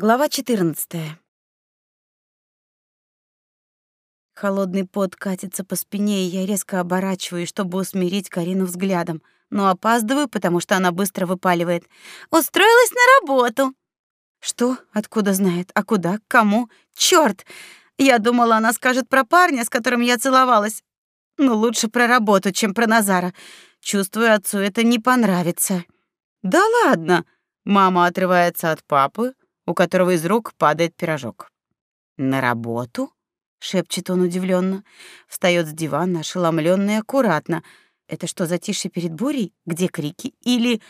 Глава 14. Холодный пот катится по спине, и я резко оборачиваюсь, чтобы усмирить Карину взглядом, но опаздываю, потому что она быстро выпаливает: "Устроилась на работу". Что? Откуда знает? А куда? К кому? Чёрт! Я думала, она скажет про парня, с которым я целовалась. Но лучше про работу, чем про Назара. Чувствую, отцу это не понравится. Да ладно. Мама отрывается от папы, у которого из рук падает пирожок. На работу? шепчет он удивленно, встает с дивана, ошеломлённо и аккуратно. Это что, затишье перед бурей? Где крики? Или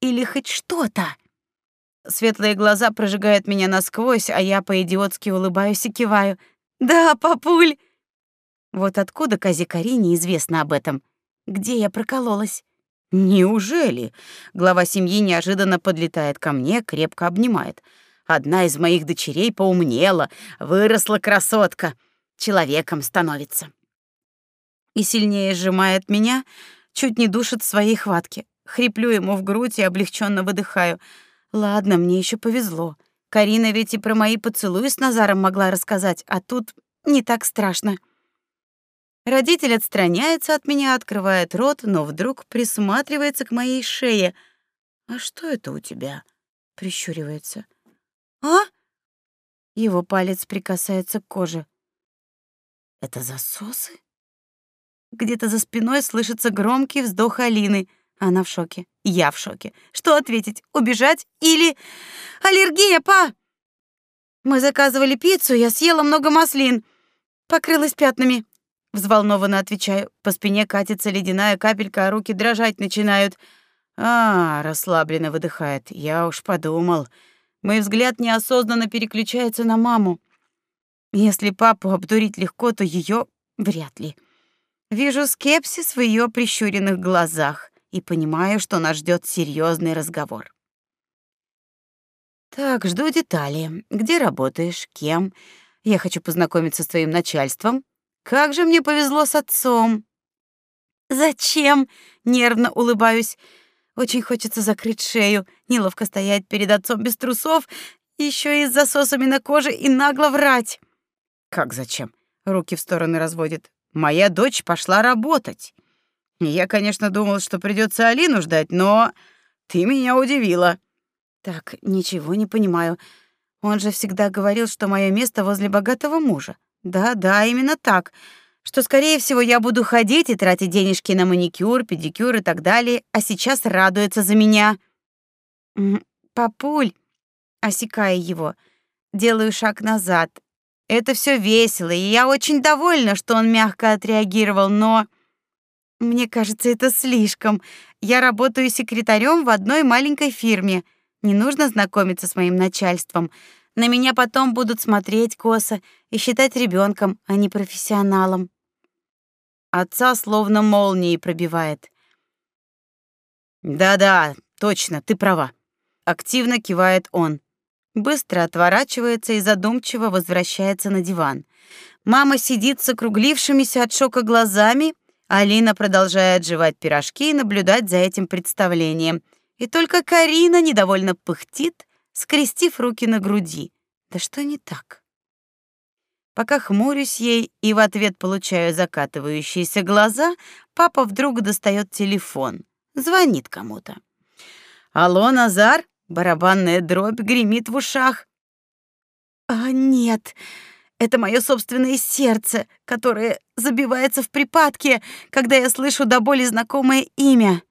или хоть что-то? Светлые глаза прожигают меня насквозь, а я по-идиотски улыбаюсь и киваю. Да, папуль. Вот откуда Казе Карине известно об этом? Где я прокололась? Неужели? Глава семьи неожиданно подлетает ко мне, крепко обнимает. Одна из моих дочерей поумнела, выросла красотка, человеком становится. И сильнее сжимает меня, чуть не душит своей хватке. Хриплю ему в грудь и облегченно выдыхаю. Ладно, мне еще повезло. Карина ведь и про мои поцелуи с Назаром могла рассказать, а тут не так страшно. Родитель отстраняется от меня, открывает рот, но вдруг присматривается к моей шее. «А что это у тебя?» — прищуривается. «А?» Его палец прикасается к коже. «Это засосы?» Где-то за спиной слышится громкий вздох Алины. Она в шоке. Я в шоке. Что ответить? Убежать или... Аллергия, па! Мы заказывали пиццу, я съела много маслин. Покрылась пятнами. Взволнованно отвечаю. По спине катится ледяная капелька, а руки дрожать начинают. А, расслабленно выдыхает. Я уж подумал. Мой взгляд неосознанно переключается на маму. Если папу обдурить легко, то ее вряд ли. Вижу скепсис в ее прищуренных глазах и понимаю, что нас ждет серьезный разговор. Так, жду детали. Где работаешь? Кем? Я хочу познакомиться с твоим начальством. Как же мне повезло с отцом. Зачем? Нервно улыбаюсь. Очень хочется закрыть шею, неловко стоять перед отцом без трусов, еще и с засосами на коже и нагло врать. Как зачем? Руки в стороны разводит. Моя дочь пошла работать. Я, конечно, думал, что придется Алину ждать, но ты меня удивила. Так, ничего не понимаю. Он же всегда говорил, что мое место возле богатого мужа. Да, да, именно так что, скорее всего, я буду ходить и тратить денежки на маникюр, педикюр и так далее, а сейчас радуется за меня. Папуль, осекая его, делаю шаг назад. Это все весело, и я очень довольна, что он мягко отреагировал, но мне кажется, это слишком. Я работаю секретарем в одной маленькой фирме. Не нужно знакомиться с моим начальством. На меня потом будут смотреть косо и считать ребенком, а не профессионалом. Отца словно молнией пробивает. Да-да, точно, ты права. Активно кивает он. Быстро отворачивается и задумчиво возвращается на диван. Мама сидит с округлившимися от шока глазами, Алина продолжает жевать пирожки и наблюдать за этим представлением. И только Карина недовольно пыхтит, скрестив руки на груди. Да что не так? Пока хмурюсь ей и в ответ получаю закатывающиеся глаза, папа вдруг достает телефон. Звонит кому-то. «Алло, Назар?» Барабанная дробь гремит в ушах. «А нет, это мое собственное сердце, которое забивается в припадке, когда я слышу до боли знакомое имя.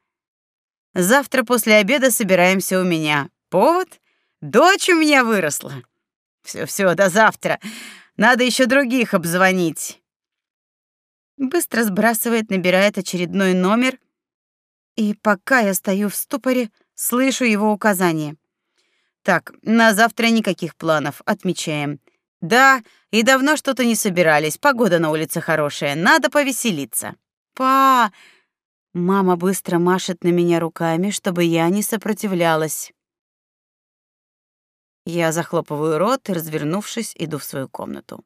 Завтра после обеда собираемся у меня. Повод? Дочь у меня выросла. Все-все, до завтра. Надо еще других обзвонить. Быстро сбрасывает, набирает очередной номер, и пока я стою в ступоре, слышу его указания. Так, на завтра никаких планов, отмечаем. Да, и давно что-то не собирались. Погода на улице хорошая, надо повеселиться. Па! Мама быстро машет на меня руками, чтобы я не сопротивлялась. Я захлопываю рот и, развернувшись, иду в свою комнату.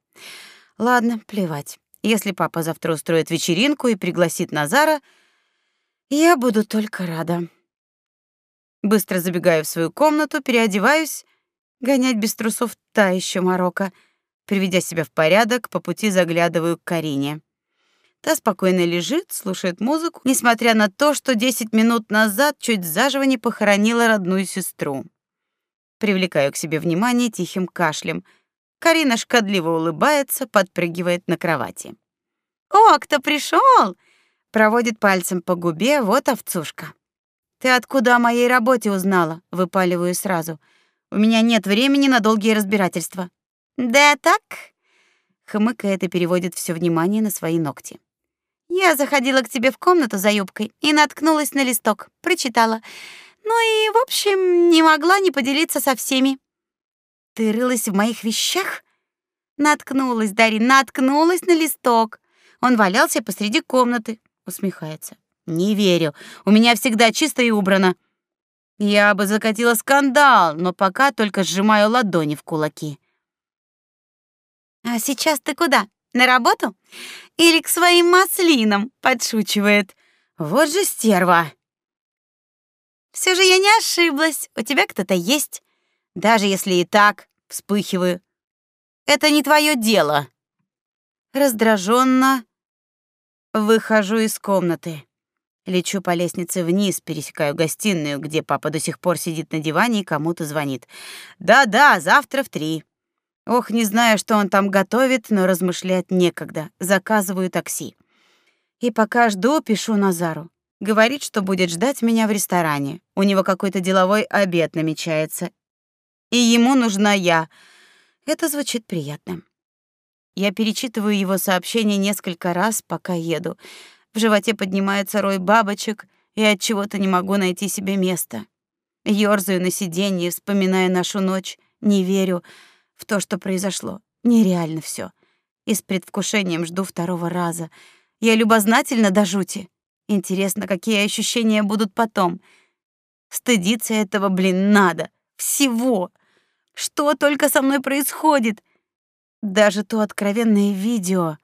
Ладно, плевать. Если папа завтра устроит вечеринку и пригласит Назара, я буду только рада. Быстро забегаю в свою комнату, переодеваюсь Гонять без трусов та еще морока. Приведя себя в порядок, по пути заглядываю к Карине. Та спокойно лежит, слушает музыку, несмотря на то, что 10 минут назад чуть заживо не похоронила родную сестру. Привлекаю к себе внимание тихим кашлем. Карина шкодливо улыбается, подпрыгивает на кровати. «О, кто пришел? Проводит пальцем по губе, вот овцушка. «Ты откуда о моей работе узнала?» — выпаливаю сразу. «У меня нет времени на долгие разбирательства». «Да так?» — хмыкает и переводит все внимание на свои ногти. «Я заходила к тебе в комнату за юбкой и наткнулась на листок, прочитала. Ну и, в общем, не могла не поделиться со всеми. Ты рылась в моих вещах? Наткнулась, Дари, наткнулась на листок. Он валялся посреди комнаты, усмехается. Не верю. У меня всегда чисто и убрано. Я бы закатила скандал, но пока только сжимаю ладони в кулаки. А сейчас ты куда? На работу? Или к своим маслинам? подшучивает. Вот же стерва. Все же я не ошиблась. У тебя кто-то есть. Даже если и так, вспыхиваю. Это не твое дело. Раздраженно выхожу из комнаты. Лечу по лестнице вниз, пересекаю гостиную, где папа до сих пор сидит на диване и кому-то звонит. Да-да, завтра в три. Ох, не знаю, что он там готовит, но размышлять некогда. Заказываю такси. И пока жду, пишу Назару. Говорит, что будет ждать меня в ресторане. У него какой-то деловой обед намечается. И ему нужна я. Это звучит приятно. Я перечитываю его сообщение несколько раз, пока еду. В животе поднимается рой бабочек, и от чего-то не могу найти себе места. Ёрзаю на сиденье, вспоминая нашу ночь, не верю в то, что произошло. Нереально все. И с предвкушением жду второго раза. Я любознательна до жути. Интересно, какие ощущения будут потом. Стыдиться этого, блин, надо. Всего. Что только со мной происходит? Даже то откровенное видео.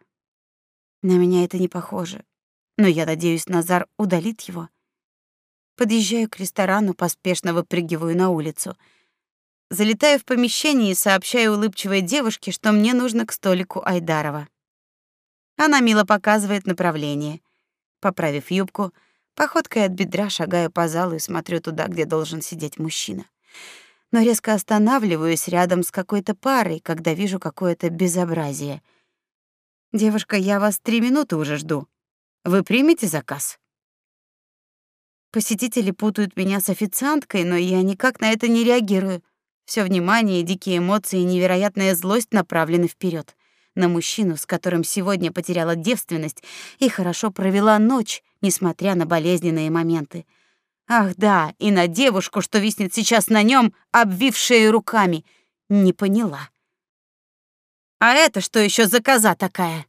На меня это не похоже. Но я надеюсь, Назар удалит его. Подъезжаю к ресторану, поспешно выпрыгиваю на улицу. Залетаю в помещение и сообщаю улыбчивой девушке, что мне нужно к столику Айдарова. Она мило показывает направление. Поправив юбку, походкой от бедра шагаю по залу и смотрю туда, где должен сидеть мужчина. Но резко останавливаюсь рядом с какой-то парой, когда вижу какое-то безобразие. Девушка, я вас три минуты уже жду. Вы примете заказ? Посетители путают меня с официанткой, но я никак на это не реагирую. Все внимание, дикие эмоции и невероятная злость направлены вперед на мужчину, с которым сегодня потеряла девственность и хорошо провела ночь, несмотря на болезненные моменты. Ах, да, и на девушку, что виснет сейчас на нем, обвившая руками. Не поняла. А это что еще за коза такая?